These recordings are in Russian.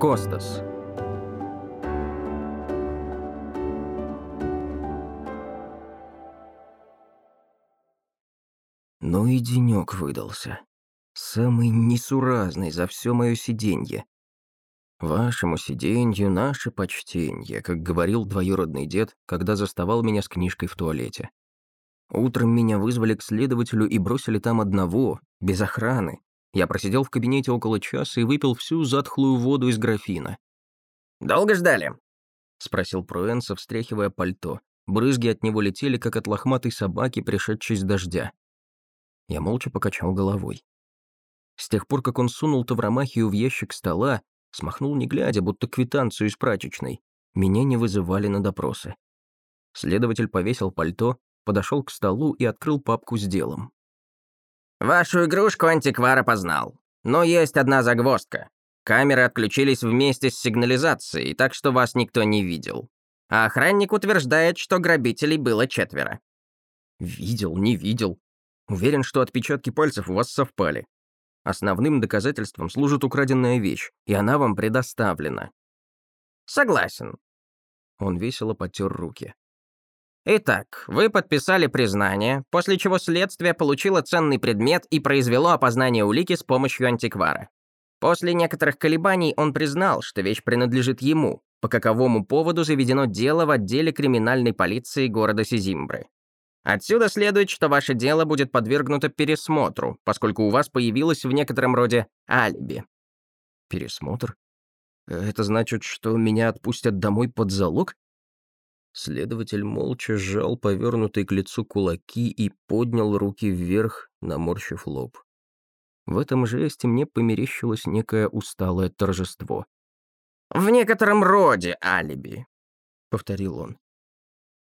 Костас. Ну и денёк выдался. Самый несуразный за все мое сиденье. Вашему сиденью наше почтенье, как говорил двоюродный дед, когда заставал меня с книжкой в туалете. Утром меня вызвали к следователю и бросили там одного, без охраны. Я просидел в кабинете около часа и выпил всю затхлую воду из графина. «Долго ждали?» — спросил Пруэнса, встряхивая пальто. Брызги от него летели, как от лохматой собаки, пришедшей с дождя. Я молча покачал головой. С тех пор, как он сунул тавромахию в ящик стола, смахнул не глядя, будто квитанцию из прачечной, меня не вызывали на допросы. Следователь повесил пальто, подошел к столу и открыл папку с делом. «Вашу игрушку антиквар опознал. Но есть одна загвоздка. Камеры отключились вместе с сигнализацией, так что вас никто не видел. А охранник утверждает, что грабителей было четверо». «Видел, не видел. Уверен, что отпечатки пальцев у вас совпали. Основным доказательством служит украденная вещь, и она вам предоставлена». «Согласен». Он весело потер руки. Итак, вы подписали признание, после чего следствие получило ценный предмет и произвело опознание улики с помощью антиквара. После некоторых колебаний он признал, что вещь принадлежит ему, по каковому поводу заведено дело в отделе криминальной полиции города Сизимбры. Отсюда следует, что ваше дело будет подвергнуто пересмотру, поскольку у вас появилось в некотором роде алиби. Пересмотр? Это значит, что меня отпустят домой под залог? Следователь молча сжал повернутые к лицу кулаки и поднял руки вверх, наморщив лоб. В этом жесте мне померещилось некое усталое торжество. «В некотором роде алиби», — повторил он.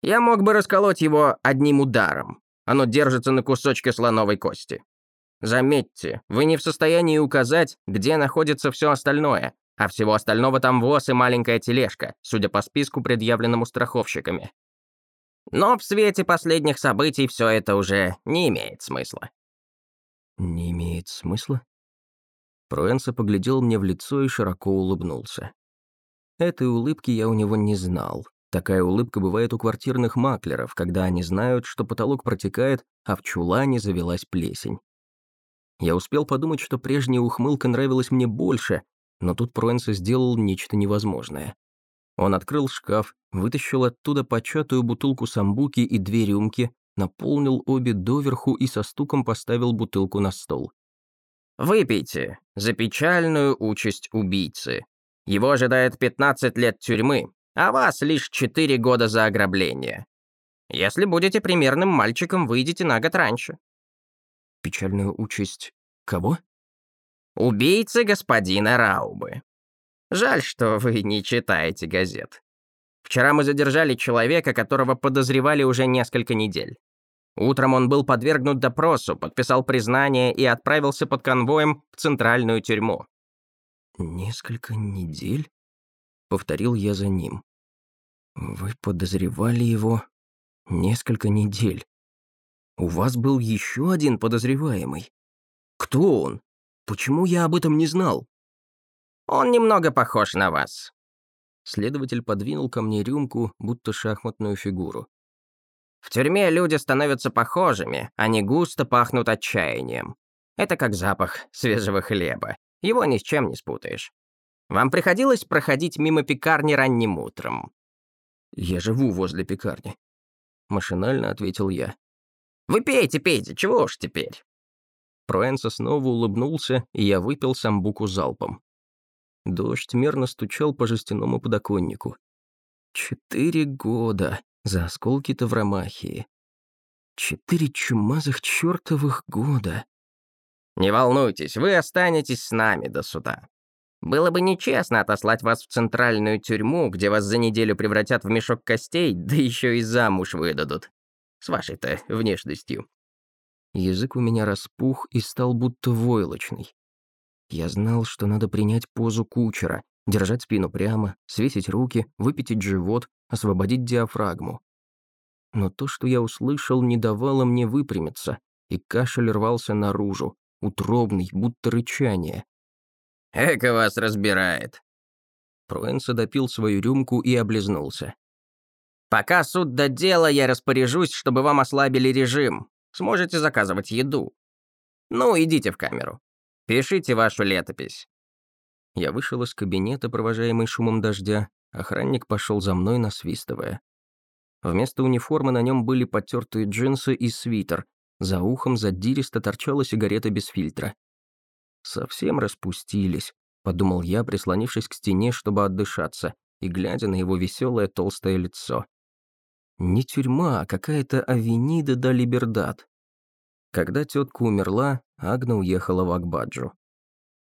«Я мог бы расколоть его одним ударом. Оно держится на кусочке слоновой кости. Заметьте, вы не в состоянии указать, где находится все остальное, а всего остального там воз и маленькая тележка, судя по списку, предъявленному страховщиками. Но в свете последних событий все это уже не имеет смысла. Не имеет смысла? Пруэнса поглядел мне в лицо и широко улыбнулся. Этой улыбки я у него не знал. Такая улыбка бывает у квартирных маклеров, когда они знают, что потолок протекает, а в чулане завелась плесень. Я успел подумать, что прежняя ухмылка нравилась мне больше, но тут Пруэнса сделал нечто невозможное. Он открыл шкаф, вытащил оттуда початую бутылку самбуки и две рюмки, наполнил обе доверху и со стуком поставил бутылку на стол. «Выпейте за печальную участь убийцы. Его ожидает 15 лет тюрьмы, а вас лишь 4 года за ограбление. Если будете примерным мальчиком, выйдете на год раньше». «Печальную участь кого?» Убийцы господина Раубы. Жаль, что вы не читаете газет. Вчера мы задержали человека, которого подозревали уже несколько недель. Утром он был подвергнут допросу, подписал признание и отправился под конвоем в центральную тюрьму. «Несколько недель?» — повторил я за ним. «Вы подозревали его несколько недель. У вас был еще один подозреваемый. Кто он?» Почему я об этом не знал? Он немного похож на вас. Следователь подвинул ко мне рюмку, будто шахматную фигуру. В тюрьме люди становятся похожими, они густо пахнут отчаянием. Это как запах свежего хлеба. Его ни с чем не спутаешь. Вам приходилось проходить мимо пекарни ранним утром? Я живу возле пекарни. Машинально ответил я. Вы пейте, пейте, чего уж теперь. Пруэнса снова улыбнулся, и я выпил самбуку залпом. Дождь мерно стучал по жестяному подоконнику. Четыре года за осколки Тавромахии. Четыре чумазых чертовых года. Не волнуйтесь, вы останетесь с нами до суда. Было бы нечестно отослать вас в центральную тюрьму, где вас за неделю превратят в мешок костей, да еще и замуж выдадут. С вашей-то внешностью. Язык у меня распух и стал будто войлочный. Я знал, что надо принять позу кучера, держать спину прямо, свесить руки, выпятить живот, освободить диафрагму. Но то, что я услышал, не давало мне выпрямиться, и кашель рвался наружу, утробный, будто рычание. «Эко вас разбирает. Пруэнса допил свою рюмку и облизнулся. «Пока суд до дела, я распоряжусь, чтобы вам ослабили режим. Сможете заказывать еду. Ну, идите в камеру. Пишите вашу летопись». Я вышел из кабинета, провожаемый шумом дождя. Охранник пошел за мной, насвистывая. Вместо униформы на нем были потертые джинсы и свитер. За ухом задиристо торчала сигарета без фильтра. «Совсем распустились», — подумал я, прислонившись к стене, чтобы отдышаться, и глядя на его веселое толстое лицо. Не тюрьма, а какая-то авенида да Либердат. Когда тетка умерла, Агна уехала в Акбаджу.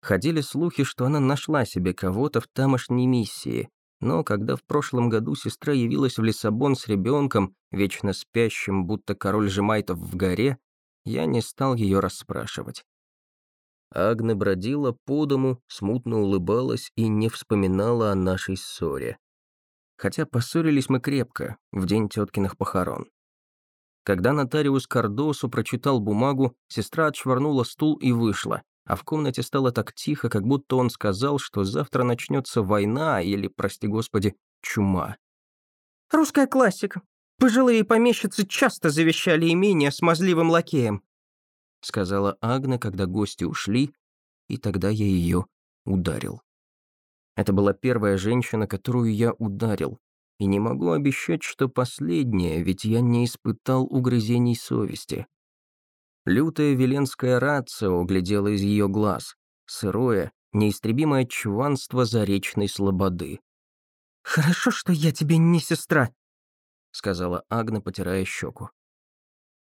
Ходили слухи, что она нашла себе кого-то в тамошней миссии, но когда в прошлом году сестра явилась в Лиссабон с ребенком, вечно спящим, будто король Жемайтов в горе, я не стал ее расспрашивать. Агна бродила по дому, смутно улыбалась и не вспоминала о нашей ссоре. Хотя поссорились мы крепко, в день теткиных похорон. Когда нотариус Кардосу прочитал бумагу, сестра отшвырнула стул и вышла, а в комнате стало так тихо, как будто он сказал, что завтра начнется война или, прости господи, чума. «Русская классика. Пожилые помещицы часто завещали имение смазливым лакеем», сказала Агна, когда гости ушли, и тогда я ее ударил. Это была первая женщина, которую я ударил, и не могу обещать, что последняя, ведь я не испытал угрызений совести. Лютая веленская рация углядела из ее глаз, сырое, неистребимое чванство заречной слободы. «Хорошо, что я тебе не сестра», — сказала Агна, потирая щеку.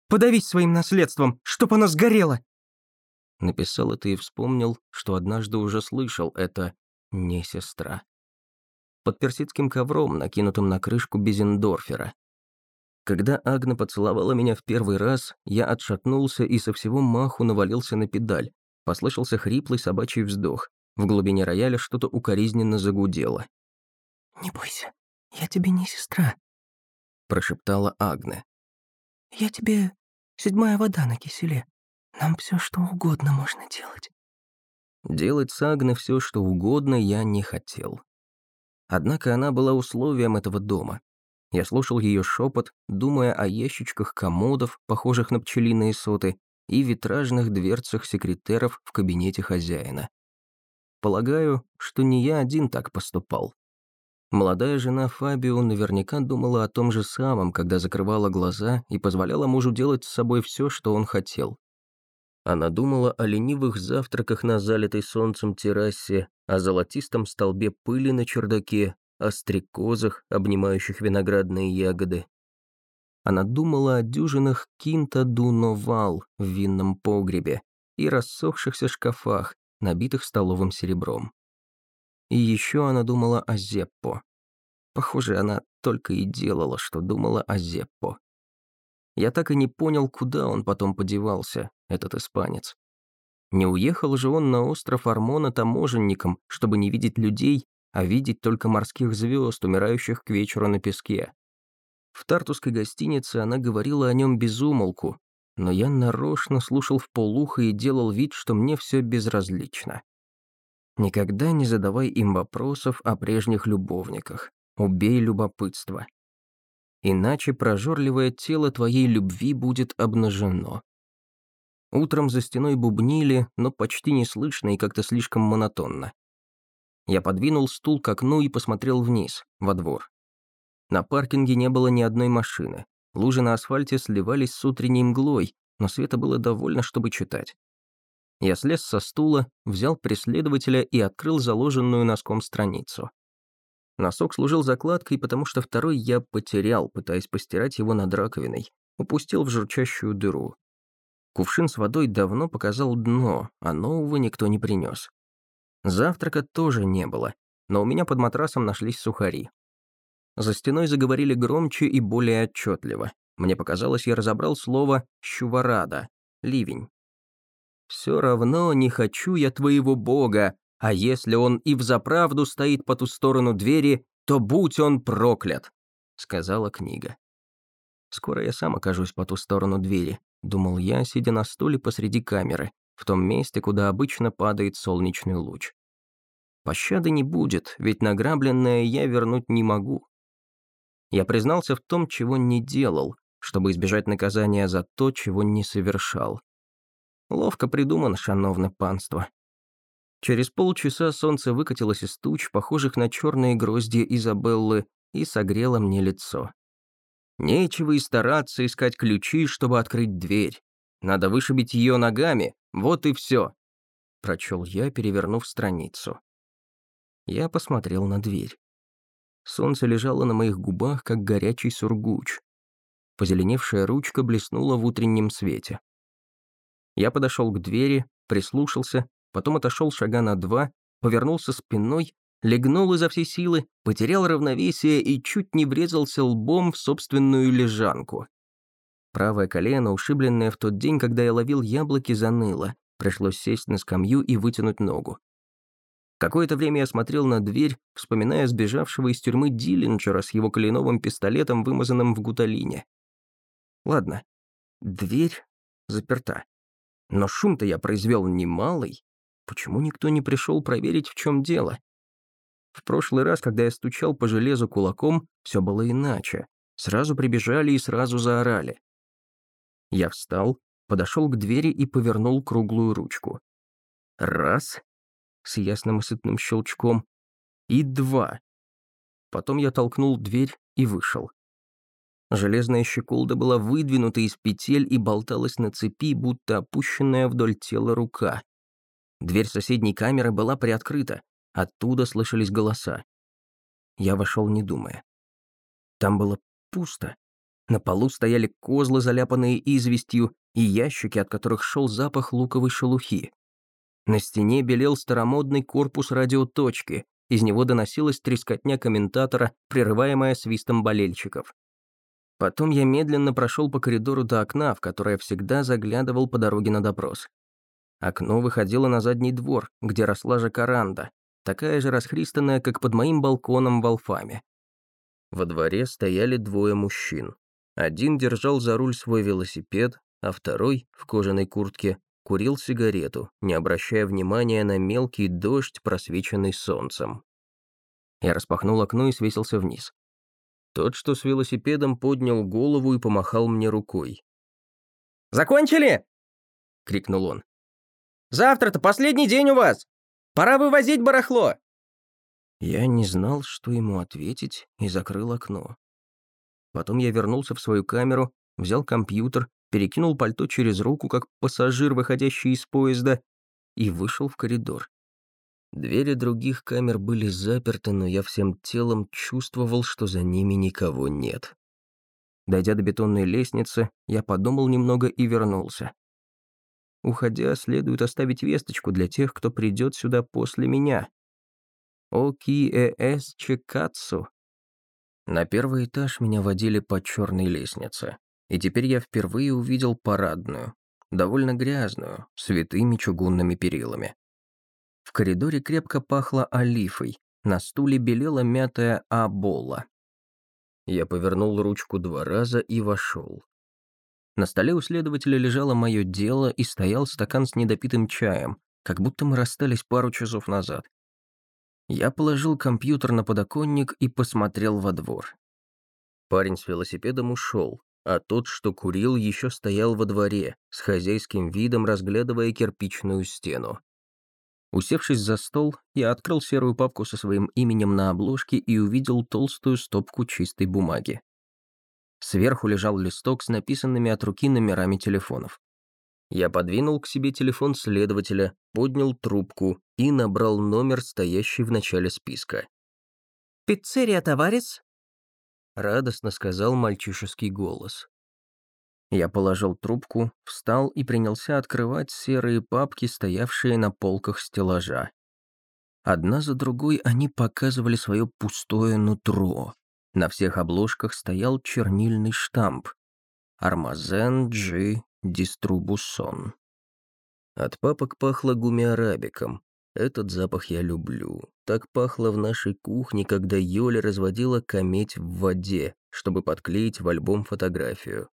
«Подавись своим наследством, чтоб оно сгорело!» Написал это и вспомнил, что однажды уже слышал это «не сестра». Под персидским ковром, накинутым на крышку Безендорфера, когда Агна поцеловала меня в первый раз, я отшатнулся и со всего маху навалился на педаль. Послышался хриплый собачий вздох. В глубине рояля что-то укоризненно загудело. «Не бойся, я тебе не сестра», — прошептала Агне. «Я тебе седьмая вода на киселе. Нам все что угодно можно делать». Делать с Агне все что угодно я не хотел. Однако она была условием этого дома. Я слушал ее шепот, думая о ящичках комодов, похожих на пчелиные соты, и витражных дверцах секретеров в кабинете хозяина. Полагаю, что не я один так поступал. Молодая жена Фабио наверняка думала о том же самом, когда закрывала глаза и позволяла мужу делать с собой все, что он хотел. Она думала о ленивых завтраках на залитой солнцем террасе, о золотистом столбе пыли на чердаке, о стрекозах, обнимающих виноградные ягоды. Она думала о дюжинах кинта дуновал в винном погребе и рассохшихся шкафах, набитых столовым серебром. И еще она думала о Зеппо. Похоже, она только и делала, что думала о Зеппо. Я так и не понял, куда он потом подевался, этот испанец. Не уехал же он на остров Армона таможенником, чтобы не видеть людей а видеть только морских звезд, умирающих к вечеру на песке. В тартусской гостинице она говорила о нем без умолку, но я нарочно слушал в полухо и делал вид, что мне все безразлично. Никогда не задавай им вопросов о прежних любовниках. Убей любопытство. Иначе прожорливое тело твоей любви будет обнажено. Утром за стеной бубнили, но почти не слышно и как-то слишком монотонно. Я подвинул стул к окну и посмотрел вниз, во двор. На паркинге не было ни одной машины. Лужи на асфальте сливались с утренней мглой, но света было довольно, чтобы читать. Я слез со стула, взял преследователя и открыл заложенную носком страницу. Носок служил закладкой, потому что второй я потерял, пытаясь постирать его над раковиной. Упустил в журчащую дыру. Кувшин с водой давно показал дно, а нового никто не принес. Завтрака тоже не было, но у меня под матрасом нашлись сухари. За стеной заговорили громче и более отчетливо. Мне показалось, я разобрал слово «щуварада» — ливень. «Все равно не хочу я твоего бога, а если он и взаправду стоит по ту сторону двери, то будь он проклят», — сказала книга. «Скоро я сам окажусь по ту сторону двери», — думал я, сидя на стуле посреди камеры, в том месте, куда обычно падает солнечный луч. Пощады не будет, ведь награбленное я вернуть не могу. Я признался в том, чего не делал, чтобы избежать наказания за то, чего не совершал. Ловко придумано, шановное панство. Через полчаса солнце выкатилось из туч, похожих на черные грозди Изабеллы, и согрело мне лицо. Нечего и стараться искать ключи, чтобы открыть дверь. Надо вышибить ее ногами, вот и все. Прочел я, перевернув страницу. Я посмотрел на дверь. Солнце лежало на моих губах, как горячий сургуч. Позеленевшая ручка блеснула в утреннем свете. Я подошел к двери, прислушался, потом отошел шага на два, повернулся спиной, легнул изо всей силы, потерял равновесие и чуть не врезался лбом в собственную лежанку. Правое колено, ушибленное в тот день, когда я ловил яблоки, заныло. Пришлось сесть на скамью и вытянуть ногу. Какое-то время я смотрел на дверь, вспоминая сбежавшего из тюрьмы Диллинджера с его кленовым пистолетом, вымазанным в гуталине. Ладно, дверь заперта. Но шум-то я произвел немалый. Почему никто не пришел проверить, в чем дело? В прошлый раз, когда я стучал по железу кулаком, все было иначе. Сразу прибежали и сразу заорали. Я встал, подошел к двери и повернул круглую ручку. Раз, с ясным и сытным щелчком, и два. Потом я толкнул дверь и вышел. Железная щеколда была выдвинута из петель и болталась на цепи, будто опущенная вдоль тела рука. Дверь соседней камеры была приоткрыта, оттуда слышались голоса. Я вошел, не думая. Там было пусто. На полу стояли козлы, заляпанные известью, и ящики, от которых шел запах луковой шелухи. На стене белел старомодный корпус радиоточки, из него доносилась трескотня комментатора, прерываемая свистом болельщиков. Потом я медленно прошел по коридору до окна, в которое всегда заглядывал по дороге на допрос. Окно выходило на задний двор, где росла жакаранда, такая же расхристанная, как под моим балконом в Алфаме. Во дворе стояли двое мужчин. Один держал за руль свой велосипед, а второй, в кожаной куртке, курил сигарету, не обращая внимания на мелкий дождь, просвеченный солнцем. Я распахнул окно и свесился вниз. Тот, что с велосипедом, поднял голову и помахал мне рукой. «Закончили?» — крикнул он. Завтра-то последний день у вас. Пора вывозить барахло». Я не знал, что ему ответить, и закрыл окно. Потом я вернулся в свою камеру, взял компьютер, перекинул пальто через руку, как пассажир, выходящий из поезда, и вышел в коридор. Двери других камер были заперты, но я всем телом чувствовал, что за ними никого нет. Дойдя до бетонной лестницы, я подумал немного и вернулся. Уходя, следует оставить весточку для тех, кто придет сюда после меня. Оки-э-эс Чекацу. На первый этаж меня водили по черной лестнице, и теперь я впервые увидел парадную, довольно грязную, с витыми чугунными перилами. В коридоре крепко пахло олифой, на стуле белела мятая абола. Я повернул ручку два раза и вошел. На столе у следователя лежало мое дело и стоял стакан с недопитым чаем, как будто мы расстались пару часов назад. Я положил компьютер на подоконник и посмотрел во двор. Парень с велосипедом ушел, а тот, что курил, еще стоял во дворе, с хозяйским видом разглядывая кирпичную стену. Усевшись за стол, я открыл серую папку со своим именем на обложке и увидел толстую стопку чистой бумаги. Сверху лежал листок с написанными от руки номерами телефонов. Я подвинул к себе телефон следователя, поднял трубку и набрал номер, стоящий в начале списка. «Пиццерия, товарищ?» Радостно сказал мальчишеский голос. Я положил трубку, встал и принялся открывать серые папки, стоявшие на полках стеллажа. Одна за другой они показывали свое пустое нутро. На всех обложках стоял чернильный штамп «Армазен Джи Диструбусон». От папок пахло гумиарабиком. Этот запах я люблю. Так пахло в нашей кухне, когда Йоля разводила кометь в воде, чтобы подклеить в альбом фотографию.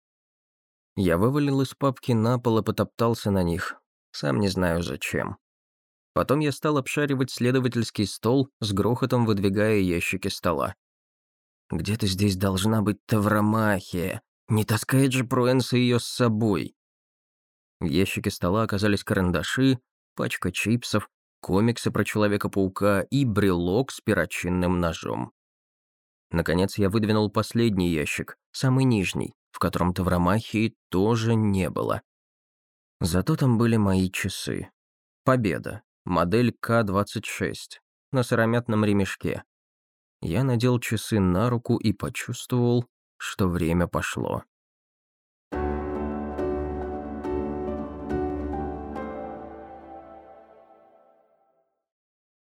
Я вывалил из папки на пол и потоптался на них. Сам не знаю зачем. Потом я стал обшаривать следовательский стол, с грохотом выдвигая ящики стола. Где-то здесь должна быть Тавромахия. Не таскает же Пруэнса ее с собой. В ящике стола оказались карандаши, пачка чипсов, комиксы про Человека-паука и брелок с перочинным ножом. Наконец я выдвинул последний ящик, самый нижний, в котором Тавромахии тоже не было. Зато там были мои часы. Победа. Модель К-26. На сыромятном ремешке. Я надел часы на руку и почувствовал, что время пошло.